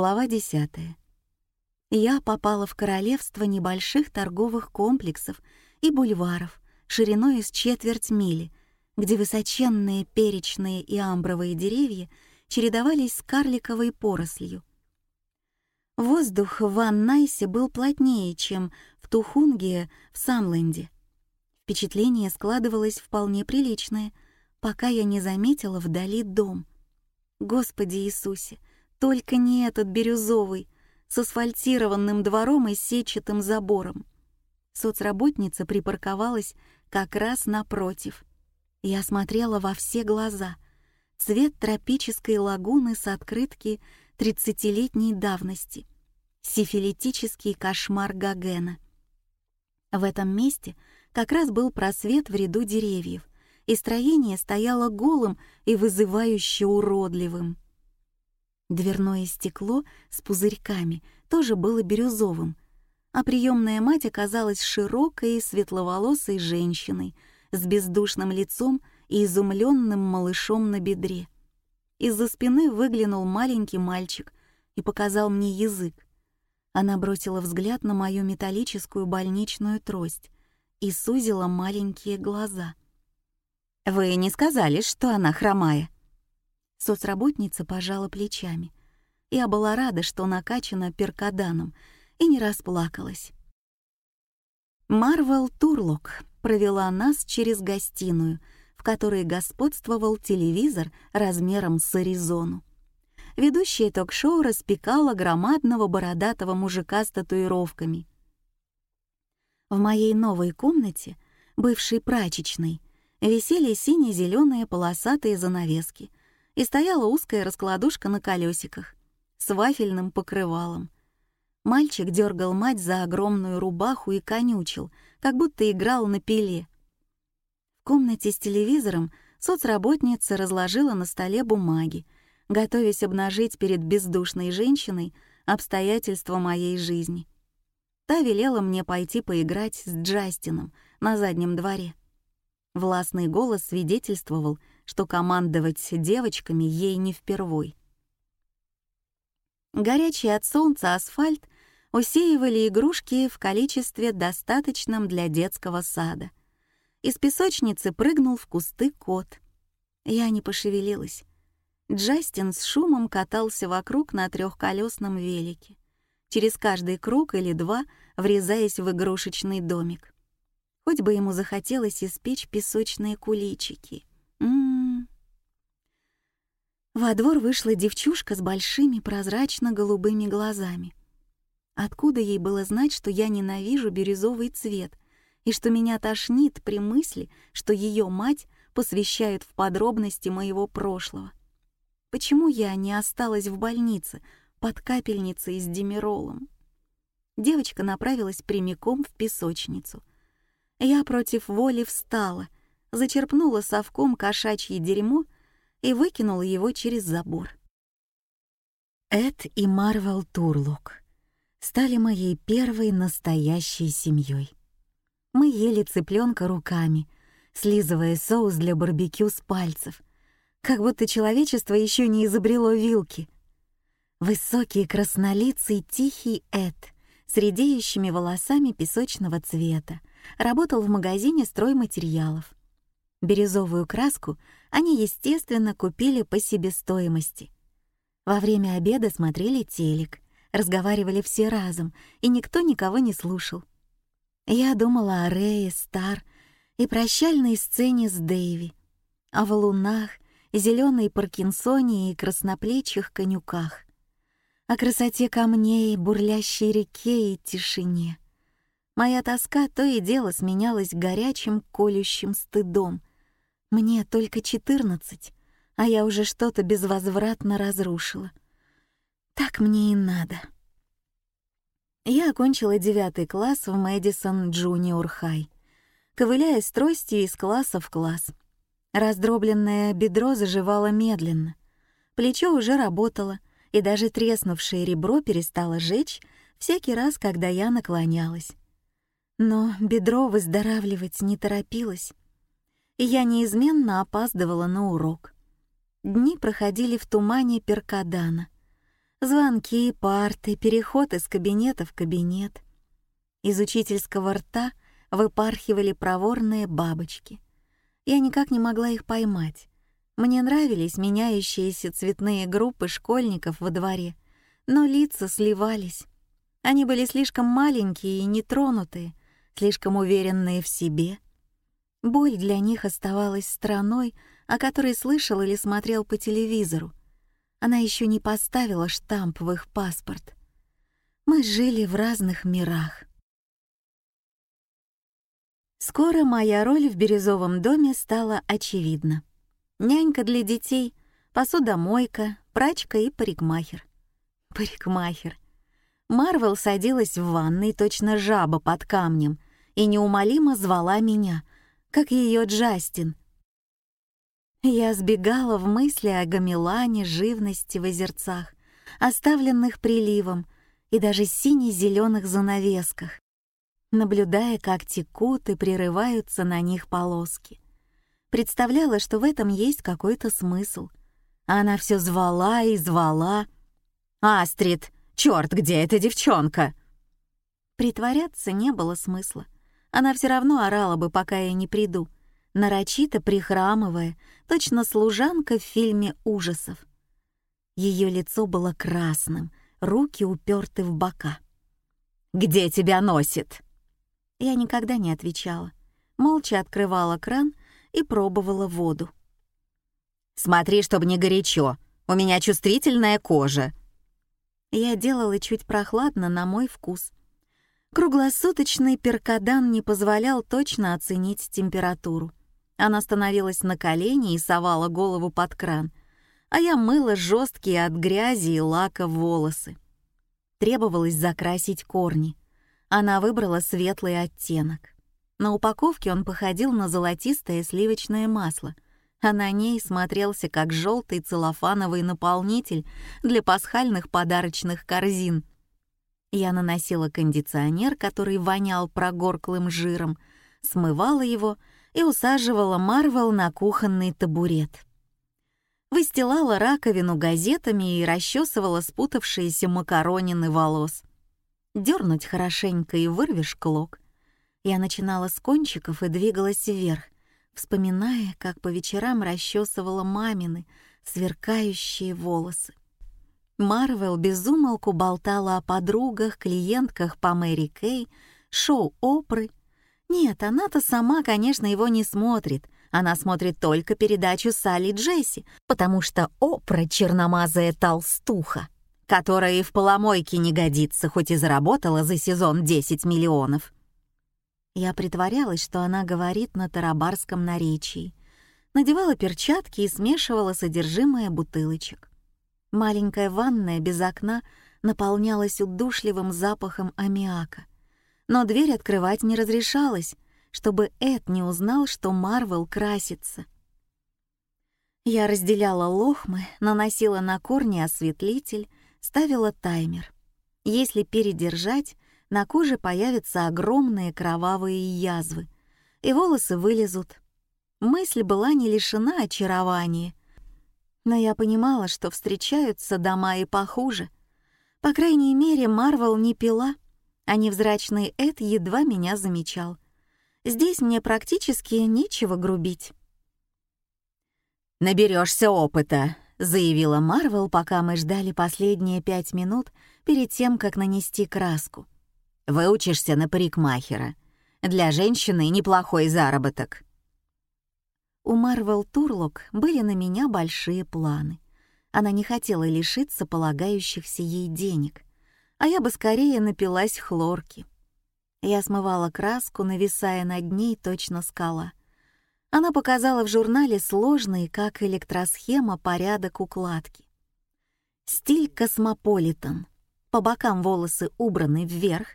Глава 10. Я попала в королевство небольших торговых комплексов и бульваров шириной из четверть мили, где высоченные перечные и амбровые деревья чередовались с карликовой порослью. Воздух в Ван-Найсе был плотнее, чем в Тухунге в Самленде. Впечатление складывалось вполне приличное, пока я не заметила вдали дом. Господи Иисусе, только не этот бирюзовый, с асфальтированным двором и сетчатым забором. Соцработница припарковалась как раз напротив. Я смотрела во все глаза. Цвет тропической лагуны с открытки тридцатилетней давности. Сифилитический кошмар Гогена. В этом месте как раз был просвет в ряду деревьев, и строение стояло голым и вызывающе уродливым. Дверное стекло с пузырьками тоже было бирюзовым, а приемная мать оказалась широкой и светловолосой женщиной с бездушным лицом и изумленным малышом на бедре. Из-за спины выглянул маленький мальчик и показал мне язык. Она бросила взгляд на мою металлическую больничную трость и сузила маленькие глаза. «Вы не сказали, что она хромая?» Соцработница пожала плечами. Я была рада, что накачана перкаданом, и не расплакалась. Марвел Турлок провела нас через гостиную, в которой господствовал телевизор размером с Аризону. Ведущая ток-шоу распекала громадного бородатого мужика с татуировками. В моей новой комнате, бывшей прачечной, висели сине-зеленые полосатые занавески — и стояла узкая раскладушка на колесиках с вафельным покрывалом. Мальчик дергал мать за огромную рубаху и конючил, как будто играл на пиле. В комнате с телевизором соцработница разложила на столе бумаги, готовясь обнажить перед бездушной женщиной обстоятельства моей жизни. Та велела мне пойти поиграть с Джастином на заднем дворе. Властный голос свидетельствовал, что командовать девочками ей не впервой. Горячий от солнца асфальт усеивали игрушки в количестве достаточном для детского сада. Из песочницы прыгнул в кусты кот. Я не пошевелилась. Джастин с шумом катался вокруг на трехколесном велике, через каждый круг или два врезаясь в игрушечный домик. Хоть бы ему захотелось испечь песочные куличики. Во двор вышла девчушка с большими прозрачно-голубыми глазами. Откуда ей было знать, что я ненавижу бирюзовый цвет и что меня тошнит при мысли, что ее мать посвящает в подробности моего прошлого? Почему я не осталась в больнице под капельницей с демиролом? Девочка направилась прямиком в песочницу. Я против воли встала, зачерпнула совком кошачье дерьмо — и выкинула его через забор. Эд и Марвел Турлок стали моей первой настоящей семьей. Мы ели цыпленка руками, слизывая соус для барбекю с пальцев, как будто человечество еще не изобрело вилки. Высокий краснолицый тихий Эд с редеющими волосами песочного цвета работал в магазине стройматериалов. Бирюзовую краску они, естественно, купили по себестоимости. Во время обеда смотрели телек, разговаривали все разом, и никто никого не слушал. Я думала о Рее, Стар и прощальной сцене с Дэйви, о валунах, зеленой паркинсоне и красноплечих конюках, о красоте камней, бурлящей реке и тишине. Моя тоска то и дело сменялась горячим колющим стыдом, мне только четырнадцать, а я уже что-то безвозвратно разрушила. Так мне и надо. Я окончила девятый класс в Мэдисон Джуниор Хай, ковыляя с тростью из класса в класс. Раздробленное бедро заживало медленно. Плечо уже работало, и даже треснувшее ребро перестало жечь всякий раз, когда я наклонялась. Но бедро выздоравливать не торопилось и я неизменно опаздывала на урок. Дни проходили в тумане Перкадана. Звонки, парты, переход из кабинета в кабинет. Из учительского рта выпархивали проворные бабочки. Я никак не могла их поймать. Мне нравились меняющиеся цветные группы школьников во дворе, но лица сливались. Они были слишком маленькие и нетронутые, слишком уверенные в себе. Боль для них оставалась страной, о которой слышал или смотрел по телевизору. Она еще не поставила штамп в их паспорт. Мы жили в разных мирах. Скоро моя роль в бирюзовом доме стала очевидна. Нянька для детей, посудомойка, прачка и парикмахер. Парикмахер. Марвел садилась в ванной, точно жаба под камнем, и неумолимо звала меня, как ее Джастин. Я сбегала в мысли о гамелане, живности в озерцах, оставленных приливом и даже сине-зеленых занавесках, наблюдая, как текут и прерываются на них полоски. Представляла, что в этом есть какой-то смысл. Она все звала и звала. «Астрид, черт, где эта девчонка?» Притворяться не было смысла. Она все равно орала бы, пока я не приду, нарочито прихрамывая, точно служанка в фильме ужасов. Ее лицо было красным, руки уперты в бока. «Где тебя носит?» Я никогда не отвечала. Молча открывала кран и пробовала воду. «Смотри, чтобы не горячо. У меня чувствительная кожа». Я делала чуть прохладно на мой вкус. Круглосуточный перкадан не позволял точно оценить температуру. Она становилась на колени и совала голову под кран, а я мыла жесткие от грязи и лака волосы. Требовалось закрасить корни — она выбрала светлый оттенок. На упаковке он походил на золотистое сливочное масло, а на ней смотрелся как желтый целлофановый наполнитель для пасхальных подарочных корзин. Я наносила кондиционер, который вонял прогорклым жиром, смывала его и усаживала Марвел на кухонный табурет. Выстилала раковину газетами и расчесывала спутавшиеся макаронины волос дернуть хорошенько и вырвешь клок. Я начинала с кончиков и двигалась вверх, вспоминая, как по вечерам расчесывала мамины сверкающие волосы. Марвел безумолку болтала о подругах, клиентках по Мэри Кей, шоу Опры. Нет, она-то сама, конечно, его не смотрит. Она смотрит только передачу Салли Джесси, потому что Опра — черномазая толстуха которая и в поломойке не годится, хоть и заработала за сезон 10 миллионов. Я притворялась, что она говорит на тарабарском наречии, надевала перчатки и смешивала содержимое бутылочек. Маленькая ванная без окна наполнялась удушливым запахом аммиака, но дверь открывать не разрешалось, чтобы Эд не узнал, что Марвел красится. Я разделяла лохмы, наносила на корни осветлитель, ставила таймер. Если передержать, на коже появятся огромные кровавые язвы, и волосы вылезут. Мысль была не лишена очарования, но я понимала, что встречаются дома и похуже. По крайней мере, Марвел не пила, а невзрачный Эд едва меня замечал. Здесь мне практически нечего грубить. «Наберешься опыта», — заявила Марвел, пока мы ждали последние пять минут перед тем, как нанести краску. «Выучишься на парикмахера. Для женщины неплохой заработок». У Марвел Турлок были на меня большие планы. Она не хотела лишиться полагающихся ей денег, а я бы скорее напилась хлорки. Я смывала краску, нависая над ней точно скала. Она показала в журнале сложный, как электросхема, порядок укладки. Стиль космополитен. По бокам волосы убраны вверх,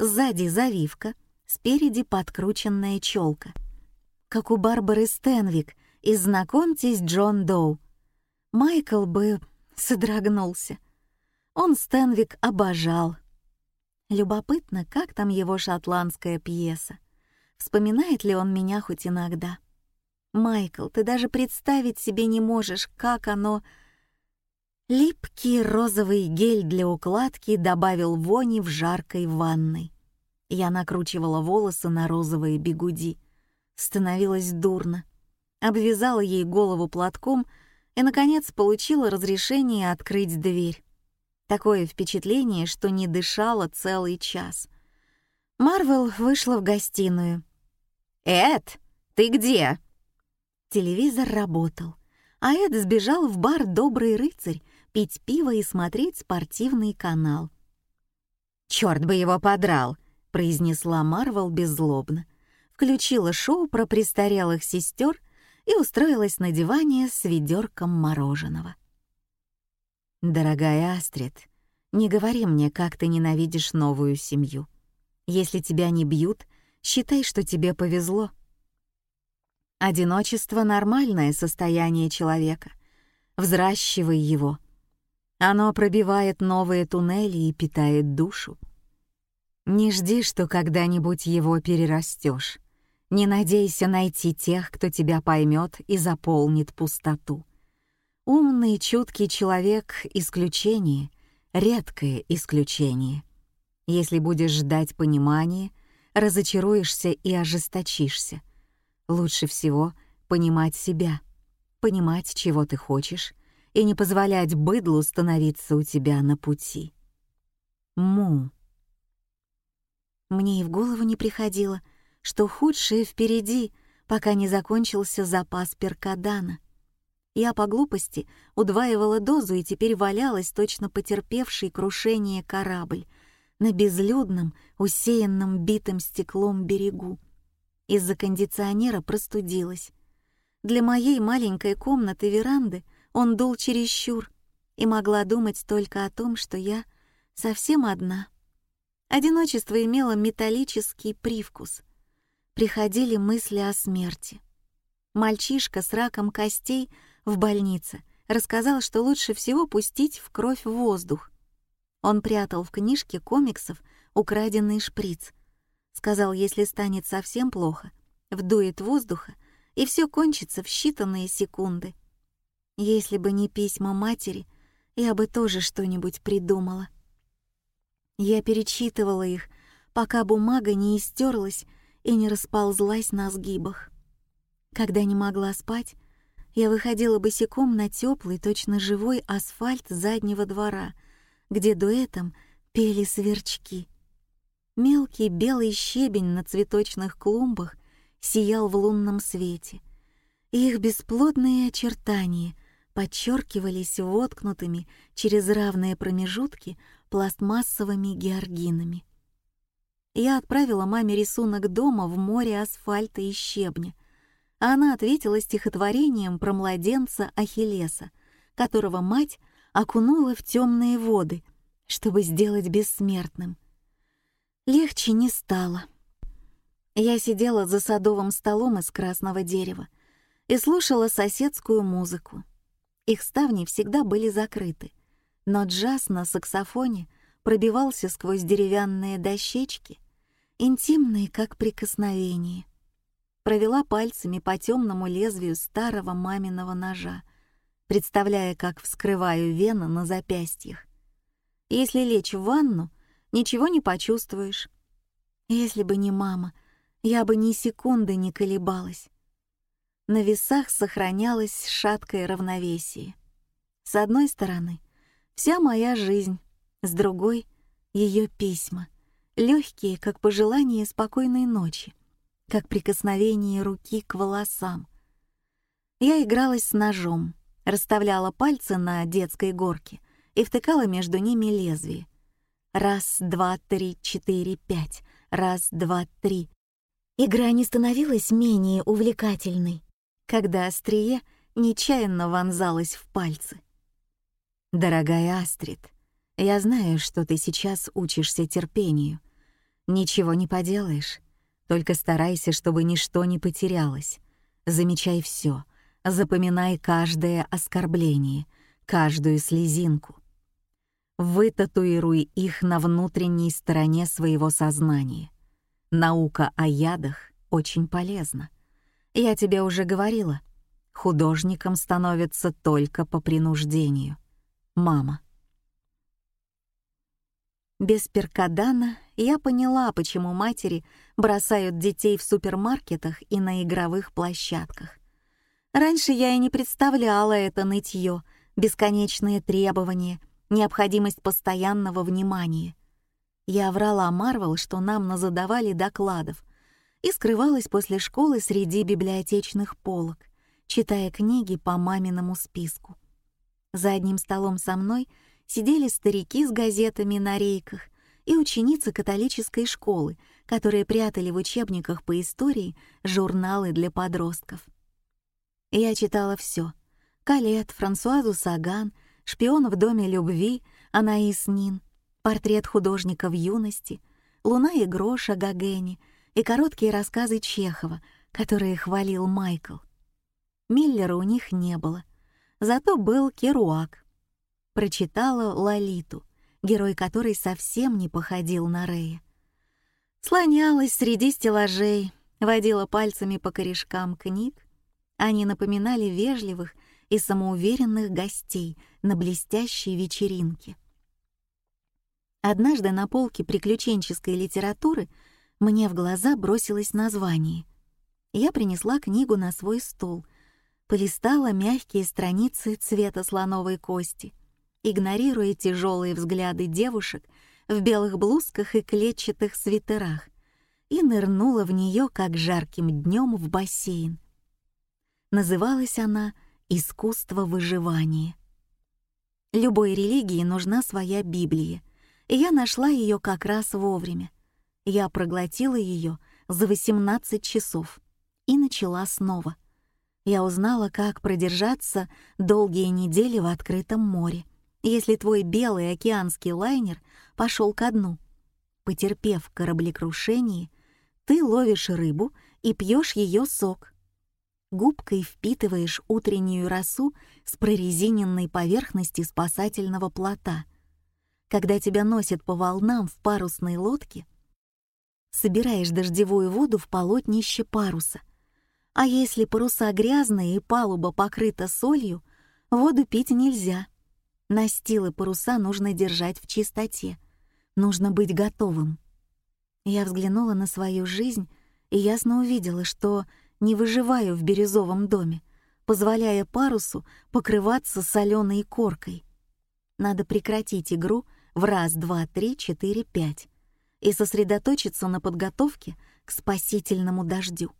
сзади завивка, спереди подкрученная челка. Как у Барбары Стенвик из «Знакомьтесь, Джон Доу». Майкл бы содрогнулся. Он Стенвик обожал. Любопытно, как там его шотландская пьеса. Вспоминает ли он меня хоть иногда? — Майкл, ты даже представить себе не можешь, как оно... Липкий розовый гель для укладки добавил вони в жаркой ванной. Я накручивала волосы на розовые бегуди. Становилось дурно. Обвязала ей голову платком и, наконец, получила разрешение открыть дверь. Такое впечатление, что не дышала целый час. Марвел вышла в гостиную. «Эд, ты где?» Телевизор работал, а Эд сбежал в бар «Добрый рыцарь» пить пиво и смотреть спортивный канал. «Чёрт бы его подрал!» — произнесла Марвел беззлобно. Включила шоу про престарелых сестер и устроилась на диване с ведерком мороженого. «Дорогая Астрид, не говори мне, как ты ненавидишь новую семью. Если тебя не бьют, считай, что тебе повезло. Одиночество — нормальное состояние человека. Взращивай его — оно пробивает новые туннели и питает душу. Не жди, что когда-нибудь его перерастешь. Не надейся найти тех, кто тебя поймет и заполнит пустоту. Умный, чуткий человек — исключение, редкое исключение. Если будешь ждать понимания, разочаруешься и ожесточишься. Лучше всего понимать себя, понимать, чего ты хочешь, и не позволять быдлу становиться у тебя на пути. Му. Мне и в голову не приходило, что худшее впереди, пока не закончился запас перкадана. Я по глупости удваивала дозу и теперь валялась точно потерпевший крушение корабль на безлюдном, усеянном битым стеклом берегу. Из-за кондиционера простудилась. Для моей маленькой комнаты веранды он дул чересчур, и могла думать только о том, что я совсем одна. Одиночество имело металлический привкус. Приходили мысли о смерти. Мальчишка с раком костей в больнице рассказал, что лучше всего пустить в кровь воздух. Он прятал в книжке комиксов украденный шприц. Сказал, если станет совсем плохо, вдует воздуха, и все кончится в считанные секунды. Если бы не письма матери, я бы тоже что-нибудь придумала. Я перечитывала их, пока бумага не истерлась и не расползлась на сгибах. Когда не могла спать, я выходила босиком на теплый, точно живой асфальт заднего двора, где дуэтом пели сверчки. Мелкий белый щебень на цветочных клумбах сиял в лунном свете. Их бесплодные очертания подчеркивались воткнутыми через равные промежутки пластмассовыми георгинами. Я отправила маме рисунок дома в море асфальта и щебня, а она ответила стихотворением про младенца Ахиллеса, которого мать окунула в темные воды, чтобы сделать бессмертным. Легче не стало. Я сидела за садовым столом из красного дерева и слушала соседскую музыку. Их ставни всегда были закрыты, но джаз на саксофоне пробивался сквозь деревянные дощечки, интимные, как прикосновение. Провела пальцами по темному лезвию старого маминого ножа, представляя, как вскрываю вены на запястьях. Если лечь в ванну, ничего не почувствуешь. Если бы не мама, я бы ни секунды не колебалась на весах сохранялось шаткое равновесие. С одной стороны, вся моя жизнь, с другой — ее письма, легкие, как пожелание спокойной ночи, как прикосновение руки к волосам. Я игралась с ножом, расставляла пальцы на детской горке и втыкала между ними лезвие. Раз, два, три, четыре, пять. Раз, два, три. Игра не становилась менее увлекательной когда острие нечаянно вонзалось в пальцы. «Дорогая Астрид, я знаю, что ты сейчас учишься терпению. Ничего не поделаешь, только старайся, чтобы ничто не потерялось. Замечай все, запоминай каждое оскорбление, каждую слезинку. Вытатуируй их на внутренней стороне своего сознания. Наука о ядах очень полезна. Я тебе уже говорила, художником становится только по принуждению. Мама. Без перкадана я поняла, почему матери бросают детей в супермаркетах и на игровых площадках. Раньше я и не представляла это нытье, бесконечные требования, необходимость постоянного внимания. Я врала Марвел, что нам назадавали докладов, и скрывалась после школы среди библиотечных полок, читая книги по маминому списку. За одним столом со мной сидели старики с газетами на рейках и ученицы католической школы, которые прятали в учебниках по истории журналы для подростков. Я читала все: Калет, Франсуазу Саган, «Шпион в доме любви», Анаис Нин, портрет художника в юности, «Луна и грош» о Гогене и короткие рассказы Чехова, которые хвалил Майкл. Миллера у них не было, зато был Керуак. Прочитала Лолиту, герой которой совсем не походил на Рея. Слонялась среди стеллажей, водила пальцами по корешкам книг. Они напоминали вежливых и самоуверенных гостей на блестящей вечеринке. Однажды на полке приключенческой литературы мне в глаза бросилось название. Я принесла книгу на свой стол, полистала мягкие страницы цвета слоновой кости, игнорируя тяжелые взгляды девушек в белых блузках и клетчатых свитерах, и нырнула в нее, как жарким днем в бассейн. Называлась она «Искусство выживания». Любой религии нужна своя Библия, и я нашла ее как раз вовремя. Я проглотила ее за 18 часов и начала снова. Я узнала, как продержаться долгие недели в открытом море, если твой белый океанский лайнер пошел ко дну. Потерпев кораблекрушение, ты ловишь рыбу и пьешь ее сок. Губкой впитываешь утреннюю росу с прорезиненной поверхности спасательного плота. Когда тебя носят по волнам в парусной лодке, собираешь дождевую воду в полотнище паруса. А если паруса грязные и палуба покрыта солью, воду пить нельзя. Настилы паруса нужно держать в чистоте. Нужно быть готовым. Я взглянула на свою жизнь и ясно увидела, что не выживаю в бирюзовом доме, позволяя парусу покрываться соленой коркой. Надо прекратить игру в раз, два, три, четыре, пять и сосредоточиться на подготовке к спасительному дождю.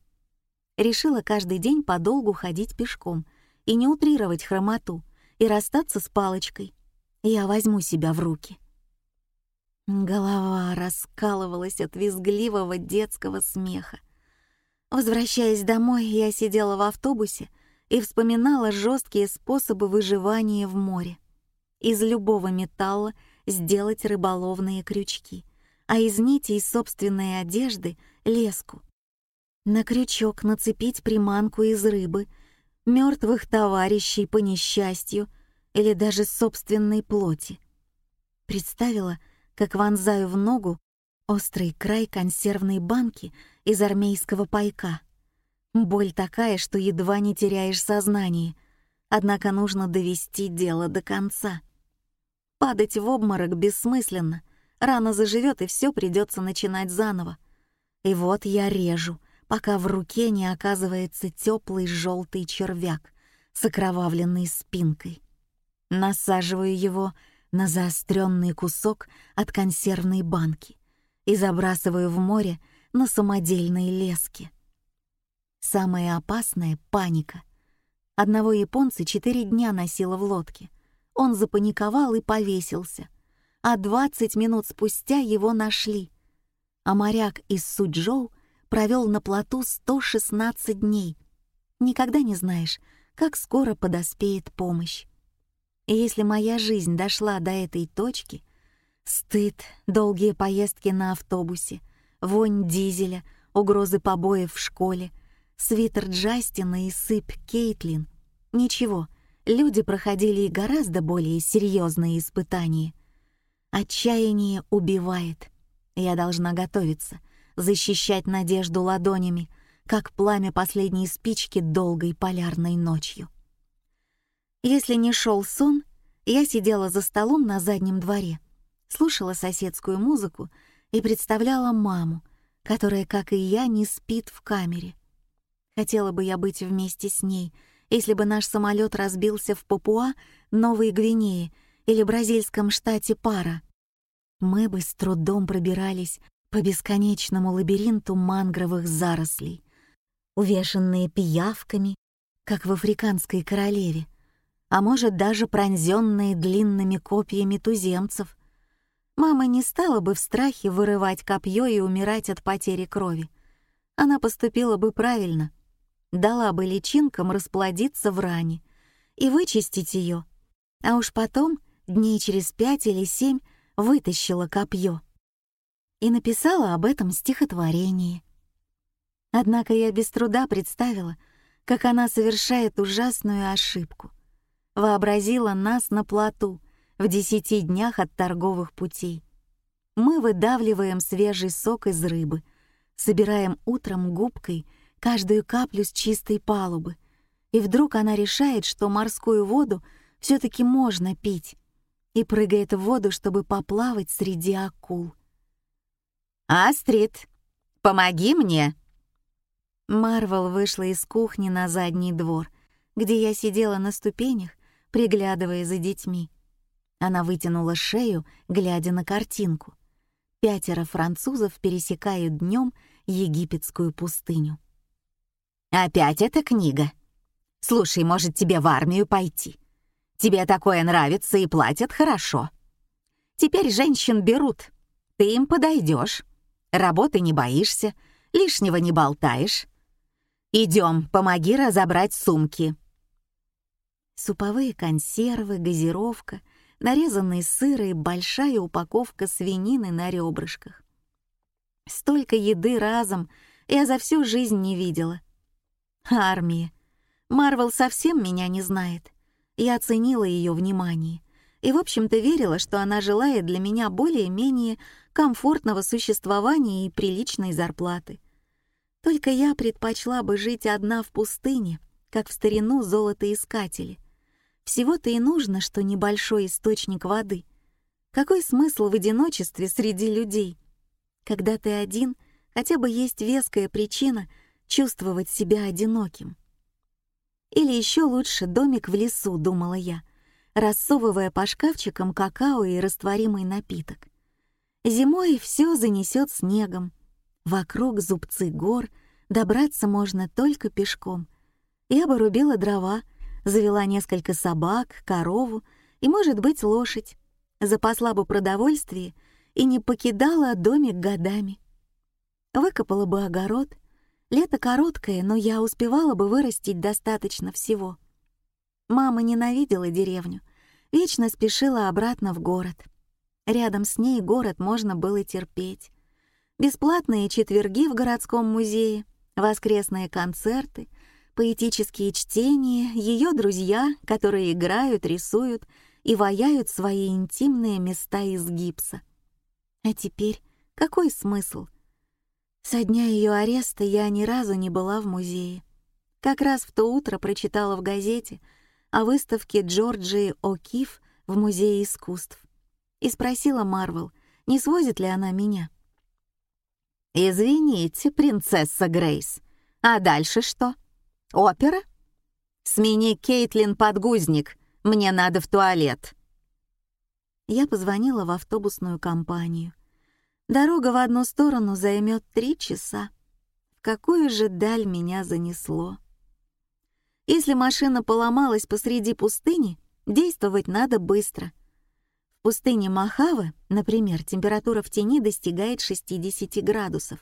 Решила каждый день подолгу ходить пешком и не утрировать хромоту, и расстаться с палочкой. Я возьму себя в руки. Голова раскалывалась от визгливого детского смеха. Возвращаясь домой, я сидела в автобусе и вспоминала жесткие способы выживания в море. Из любого металла сделать рыболовные крючки, а из нитей собственной одежды — леску. На крючок нацепить приманку из рыбы, мертвых товарищей по несчастью или даже собственной плоти. Представила, как вонзаю в ногу острый край консервной банки из армейского пайка. Боль такая, что едва не теряешь сознание, однако нужно довести дело до конца. Падать в обморок бессмысленно, Рана заживет, и все придется начинать заново. И вот я режу, пока в руке не оказывается теплый желтый червяк с окровавленной спинкой. Насаживаю его на заостренный кусок от консервной банки и забрасываю в море на самодельные лески. Самое опасное — паника. Одного японца четыре дня носила в лодке. Он запаниковал и повесился — а 20 минут спустя его нашли. А моряк из Суджоу провел на плоту 116 дней. Никогда не знаешь, как скоро подоспеет помощь. И если моя жизнь дошла до этой точки, стыд, долгие поездки на автобусе, вонь дизеля, угрозы побоев в школе, свитер Джастина и сыпь Кейтлин. Ничего, люди проходили и гораздо более серьезные испытания. Отчаяние убивает. Я должна готовиться, защищать надежду ладонями, как пламя последней спички долгой полярной ночью. Если не шел сон, Я сидела за столом на заднем дворе, слушала соседскую музыку и представляла маму, которая, как и я, не спит в камере. Хотела бы я быть вместе с ней, если бы наш самолет разбился в Папуа, Новой Гвинее или бразильском штате Пара. Мы бы с трудом пробирались по бесконечному лабиринту мангровых зарослей, увешанные пиявками, как в африканской королеве, а может даже пронзенные длинными копьями туземцев. Мама не стала бы в страхе вырывать копье и умирать от потери крови. Она поступила бы правильно, дала бы личинкам расплодиться в ране и вычистить ее, а уж потом, дней через пять или семь, вытащила копье и написала об этом стихотворение. Однако я без труда представила, как она совершает ужасную ошибку. Вообразила нас на плоту в десяти днях от торговых путей. Мы выдавливаем свежий сок из рыбы, собираем утром губкой каждую каплю с чистой палубы, и вдруг она решает, что морскую воду все таки можно пить, и прыгает в воду, чтобы поплавать среди акул. «Астрид, помоги мне!» Марвел вышла из кухни на задний двор, где я сидела на ступенях, приглядывая за детьми. Она вытянула шею, глядя на картинку. Пятеро французов пересекают днем египетскую пустыню. «Опять эта книга? Слушай, может, тебе в армию пойти? Тебе такое нравится и платят хорошо. Теперь женщин берут, ты им подойдешь. Работы не боишься, лишнего не болтаешь. Идем, помоги разобрать сумки. Суповые консервы, газировка, нарезанные сыры и большая упаковка свинины на ребрышках. Столько еды разом я за всю жизнь не видела. Армия. Марвел совсем меня не знает. Я оценила ее внимание и, в общем-то, верила, что она желает для меня более-менее комфортного существования и приличной зарплаты. Только я предпочла бы жить одна в пустыне, как в старину золотоискатели. Всего-то и нужно, что небольшой источник воды. Какой смысл в одиночестве среди людей? Когда ты один, хотя бы есть веская причина чувствовать себя одиноким. Или еще лучше домик в лесу, думала я, рассовывая по шкафчикам какао и растворимый напиток. Зимой все занесет снегом. Вокруг зубцы гор, добраться можно только пешком. Я бы рубила дрова, завела несколько собак, корову и, может быть, лошадь. Запасла бы продовольствие и не покидала домик годами. Выкопала бы огород. Лето короткое, но я успевала бы вырастить достаточно всего. Мама ненавидела деревню, вечно спешила обратно в город. Рядом с ней город можно было терпеть. Бесплатные четверги в городском музее, воскресные концерты, поэтические чтения, ее друзья, которые играют, рисуют и ваяют свои интимные места из гипса. А теперь какой смысл? Со дня ее ареста я ни разу не была в музее. Как раз в то утро прочитала в газете о выставке Джорджии О'Кифф в Музее искусств и спросила Марвел, не свозит ли она меня. «Извините, принцесса Грейс, а дальше что? Опера? Смени Кейтлин подгузник, мне надо в туалет». Я позвонила в автобусную компанию. Дорога в одну сторону займет три часа. В какую же даль меня занесло? Если машина поломалась посреди пустыни, действовать надо быстро — в пустыне Махавы, например, температура в тени достигает 60 градусов.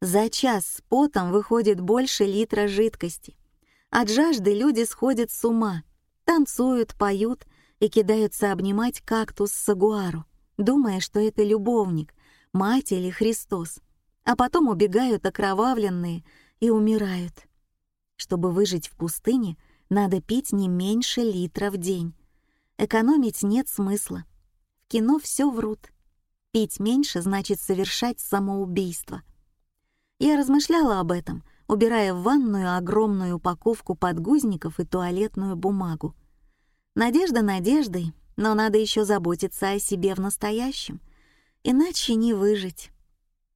За час с потом выходит больше литра жидкости. От жажды люди сходят с ума, танцуют, поют и кидаются обнимать кактус сагуару, думая, что это любовник, мать или Христос, а потом убегают окровавленные и умирают. Чтобы выжить в пустыне, надо пить не меньше литра в день. Экономить нет смысла. В кино все врут. Пить меньше значит совершать самоубийство. Я размышляла об этом, убирая в ванную огромную упаковку подгузников и туалетную бумагу. Надежда надеждой, но надо еще заботиться о себе в настоящем, иначе не выжить.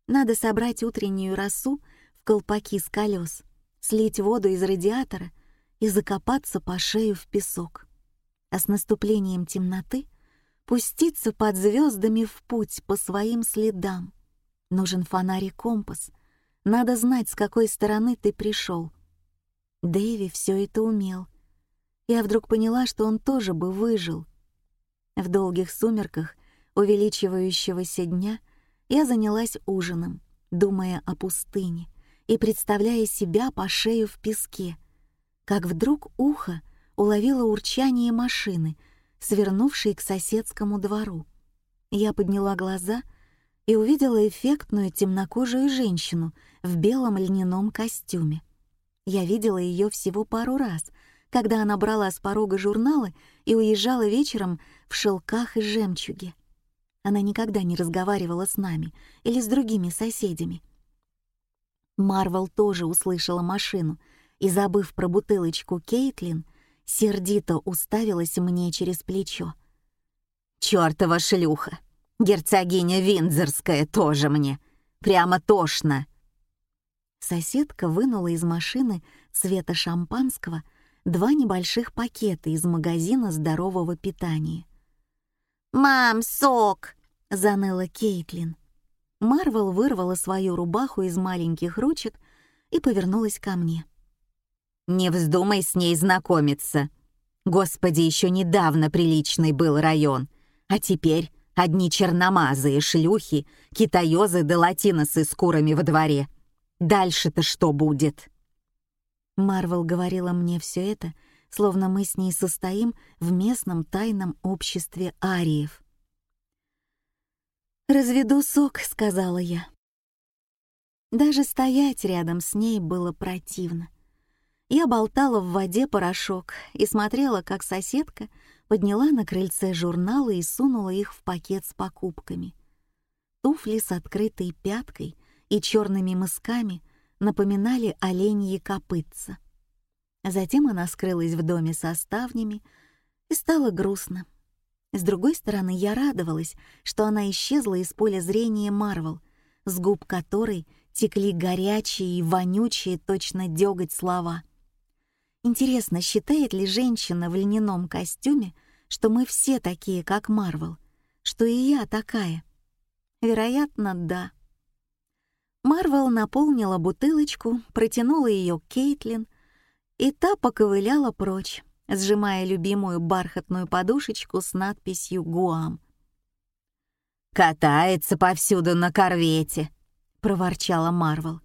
Надо собрать утреннюю росу в колпаки с колес, слить воду из радиатора и закопаться по шею в песок. А с наступлением темноты пуститься под звездами в путь по своим следам. Нужен фонарь и компас. Надо знать, с какой стороны ты пришел. Дэви все это умел. Я вдруг поняла, что он тоже бы выжил. В долгих сумерках увеличивающегося дня я занялась ужином, думая о пустыне и представляя себя по шею в песке, как вдруг ухо уловило урчание машины, свернувшей к соседскому двору. Я подняла глаза и увидела эффектную темнокожую женщину в белом льняном костюме. Я видела ее всего пару раз, когда она брала с порога журналы и уезжала вечером в шелках и жемчуге. Она никогда не разговаривала с нами или с другими соседями. Марвел тоже услышала машину и, забыв про бутылочку Кейтлин, сердито уставилась мне через плечо. «Чёртова шлюха! Герцогиня Виндзорская тоже мне! Прямо тошно!» Соседка вынула из машины цвета шампанского два небольших пакета из магазина здорового питания. «Мам, сок!» — заныла Кейтлин. Марвел вырвала свою рубаху из маленьких ручек и повернулась ко мне. «Не вздумай с ней знакомиться. Господи, еще недавно приличный был район, а теперь одни черномазые шлюхи, китаёзы да латиносы с курами во дворе. Дальше-то что будет?» Марвел говорила мне все это, словно мы с ней состоим в местном тайном обществе ариев. «Разведу сок», — сказала я. Даже стоять рядом с ней было противно. Я болтала в воде порошок и смотрела, как соседка подняла на крыльце журналы и сунула их в пакет с покупками. Туфли с открытой пяткой и черными мысками напоминали оленьи копытца. Затем она скрылась в доме со ставнями, и стало грустно. С другой стороны, я радовалась, что она исчезла из поля зрения Марвел, с губ которой текли горячие и вонючие точно дёготь слова. Интересно, считает ли женщина в льняном костюме, что мы все такие, как Марвел, что и я такая? Вероятно, да. Марвел наполнила бутылочку, протянула ее Кейтлин, и та поковыляла прочь сжимая любимую бархатную подушечку с надписью «Гуам». «Катается повсюду на корвете», — проворчала Марвел.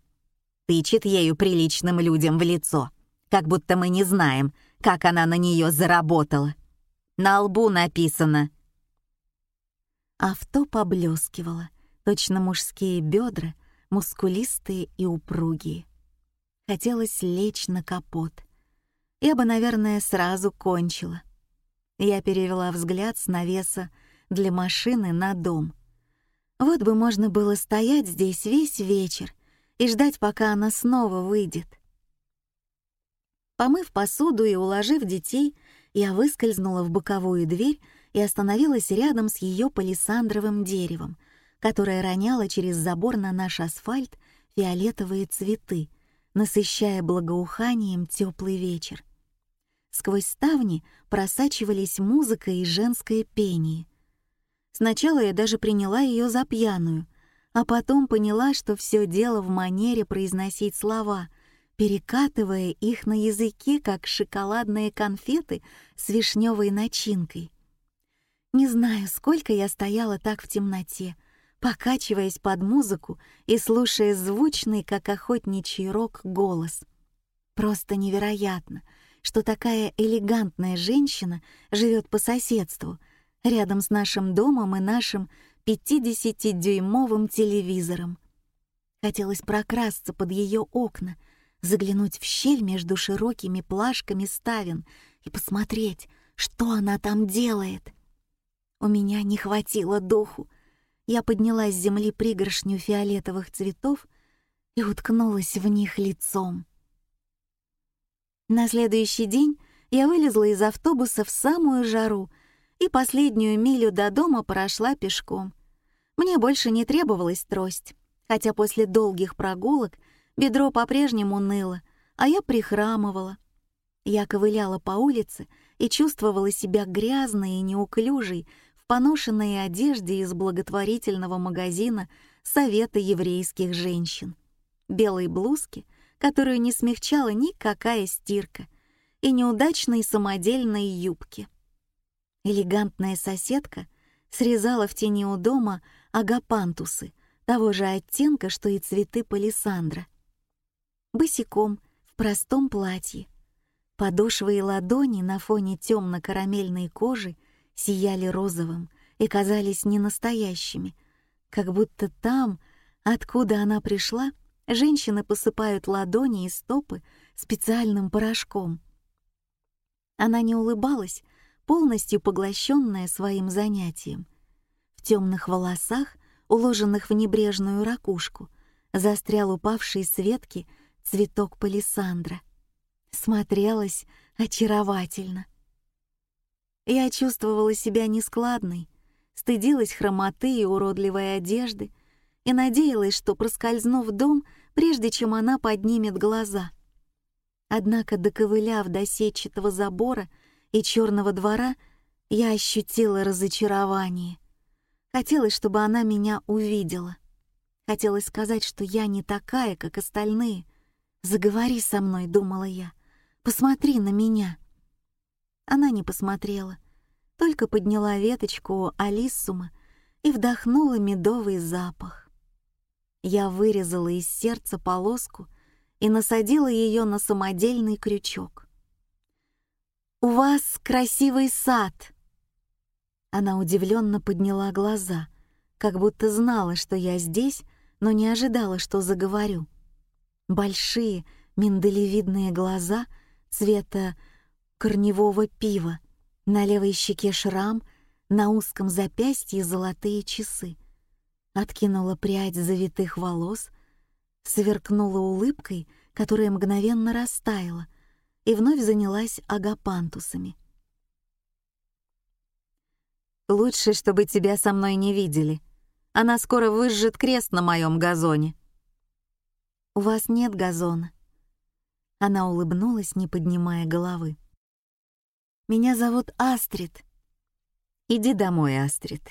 «Тычет ею приличным людям в лицо, как будто мы не знаем, как она на нее заработала. На лбу написано». Авто поблескивало, точно мужские бедра, мускулистые и упругие. Хотелось лечь на капот, я бы, наверное, сразу кончила. Я перевела взгляд с навеса для машины на дом. Вот бы можно было стоять здесь весь вечер и ждать, пока она снова выйдет. Помыв посуду и уложив детей, я выскользнула в боковую дверь и остановилась рядом с ее палисандровым деревом, которое роняло через забор на наш асфальт фиолетовые цветы, насыщая благоуханием теплый вечер. Сквозь ставни просачивались музыка и женское пение. Сначала я даже приняла ее за пьяную, а потом поняла, что все дело в манере произносить слова, перекатывая их на языке, как шоколадные конфеты с вишневой начинкой. Не знаю, сколько я стояла так в темноте, покачиваясь под музыку и слушая звучный, как охотничий рог, голос. Просто невероятно — что такая элегантная женщина живет по соседству, рядом с нашим домом и нашим 50-дюймовым телевизором. Хотелось прокрасться под ее окна, заглянуть в щель между широкими плашками ставен и посмотреть, что она там делает. У меня не хватило духу. Я подняла с земли пригоршню фиолетовых цветов и уткнулась в них лицом. На следующий день я вылезла из автобуса в самую жару и последнюю милю до дома прошла пешком. Мне больше не требовалась трость, хотя после долгих прогулок бедро по-прежнему ныло, а я прихрамывала. Я ковыляла по улице и чувствовала себя грязной и неуклюжей в поношенной одежде из благотворительного магазина Совета еврейских женщин. Белой блузки, которую не смягчала никакая стирка, и неудачной самодельной юбки. Элегантная соседка срезала в тени у дома агапантусы того же оттенка, что и цветы палисандра. Босиком, в простом платье. Подошвы и ладони на фоне темно-карамельной кожи сияли розовым и казались ненастоящими, как будто там, откуда она пришла, женщины посыпают ладони и стопы специальным порошком. Она не улыбалась, полностью поглощенная своим занятием. В темных волосах, уложенных в небрежную ракушку, застрял упавший с ветки цветок палисандра. Смотрелась очаровательно. Я чувствовала себя нескладной, стыдилась хромоты и уродливой одежды и надеялась, что проскользну в дом, прежде чем она поднимет глаза. Однако, доковыляв до сетчатого забора и черного двора, я ощутила разочарование. Хотелось, чтобы она меня увидела. Хотелось сказать, что я не такая, как остальные. «Заговори со мной», — думала я. «Посмотри на меня». Она не посмотрела, только подняла веточку алиссума и вдохнула медовый запах. Я вырезала из сердца полоску и насадила ее на самодельный крючок. «У вас красивый сад!» Она удивленно подняла глаза, как будто знала, что я здесь, но не ожидала, что заговорю. Большие, миндалевидные глаза цвета корневого пива, на левой щеке шрам, на узком запястье золотые часы. Откинула прядь завитых волос, сверкнула улыбкой, которая мгновенно растаяла, и вновь занялась агапантусами. «Лучше, чтобы тебя со мной не видели. Она скоро выжжет крест на моем газоне». «У вас нет газона». Она улыбнулась, не поднимая головы. «Меня зовут Астрид». «Иди домой, Астрид.